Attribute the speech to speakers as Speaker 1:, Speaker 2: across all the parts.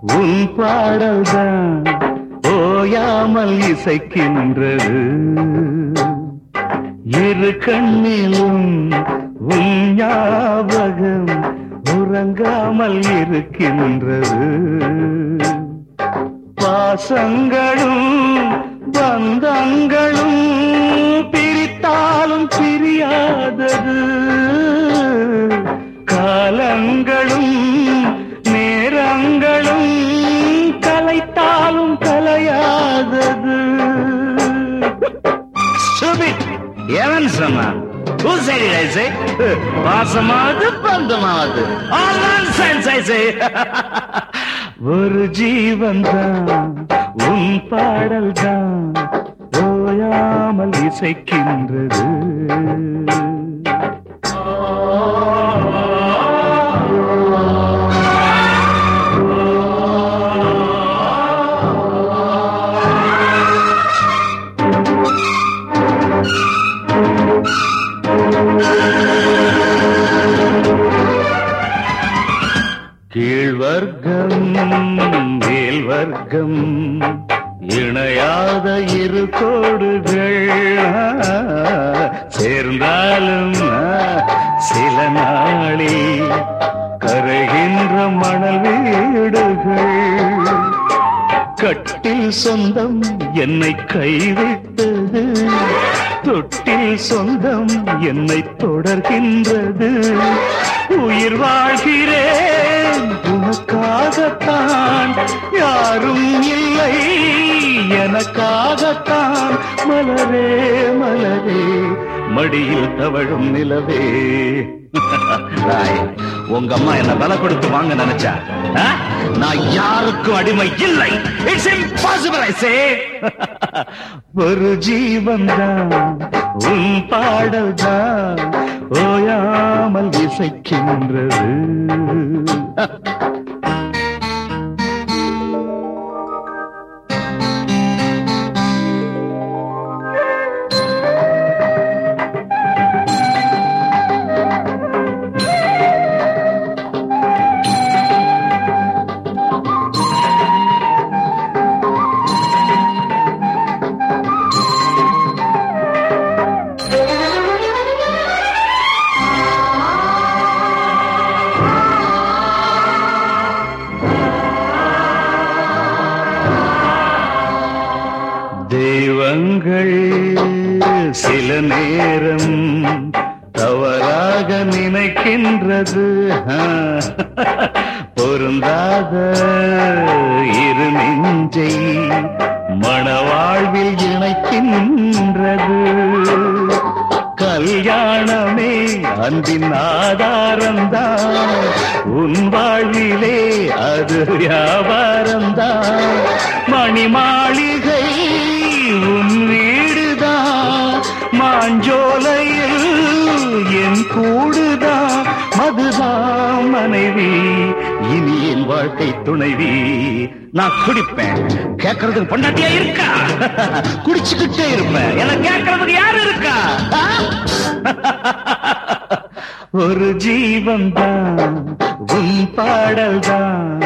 Speaker 1: உன் பாடல்தான் ஓயாமல் இசைக்கின்றது. இரு கண்ணிலும் உன் ஞாபகம் உறங்காமல் இருக்கின்றது. பாசங்களும் பந்தங்களும் பிரித்தாலும் பிரியாதது. காலங்களும் Stupid. எவன் சொன்னான்? Who பாசமாவது பந்தமாவது. All nonsense, ஒரு ஜீவன் தான் உன் பாடல் தான் ஓயாமல் இசைக்கின்றது. கீழ்வர்க்கம் மேல் வர்க்கம் இணையாத இரு கோடுகள். சேர்ந்தாலும் சில நாளி கரைகின்ற மணல் வீடுகள். கட்டில் சொந்தம் என்னை கைவிட்டது. தொட்டில் சொந்தம் என்னை தொடர்கின்றது. உயிர் வாழ்கிறேன் உனக்காகத்தான். யாரும் இல்லை எனக்காகத்தான். மலரே மலரே மடியில் தவழும் நிலவே. உங்க அம்மா என்ன பல கொடுத்து வாங்க நினைச்சா? நான் யாருக்கும் அடிமை இல்லை. இட்ஸ் இம்பாசிபிள் ஐ சே ஒரு ஜீவன் தான் உன் பாடல் தான் ஓயாமல் இசைக்கின்றது. சில நேரம் தவறாக நினைக்கின்றது. பொருந்தாத இரு நெஞ்சை மணவாழ்வில் இணைக்கின்றது. கல்யாணமே அன்பின் ஆதாரம்தான். உன் வாழ்விலே அது வியாபாரம்தான். மணிமாளிகை மனைவி இனி என் வாழ்க்கை துணைவி. நான் குடிப்பேன். கேட்கறதுக்கு பொண்டாட்டியா இருக்கா? குடிச்சுக்கிட்டே இருப்பேன். என கேட்கறதுக்கு யாரு இருக்கா? ஒரு ஜீவன் தான் உன் பாடல் தான்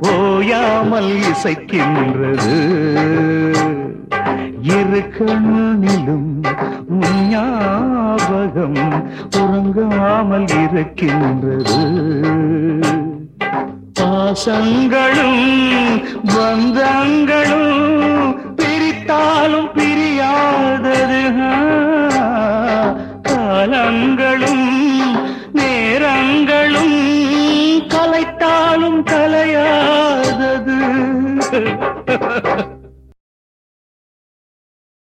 Speaker 1: ஓயாமல் இசைக்கின்றது. இரு கண்ணிலும் ஞாபகம் உறங்காமல் இருக்கின்றது. பாசங்களும் பந்தங்களும் பிரித்தாலும் பிரியாதது. காலங்களும் நேரங்களும் கலைத்தாலும் கலையாதது.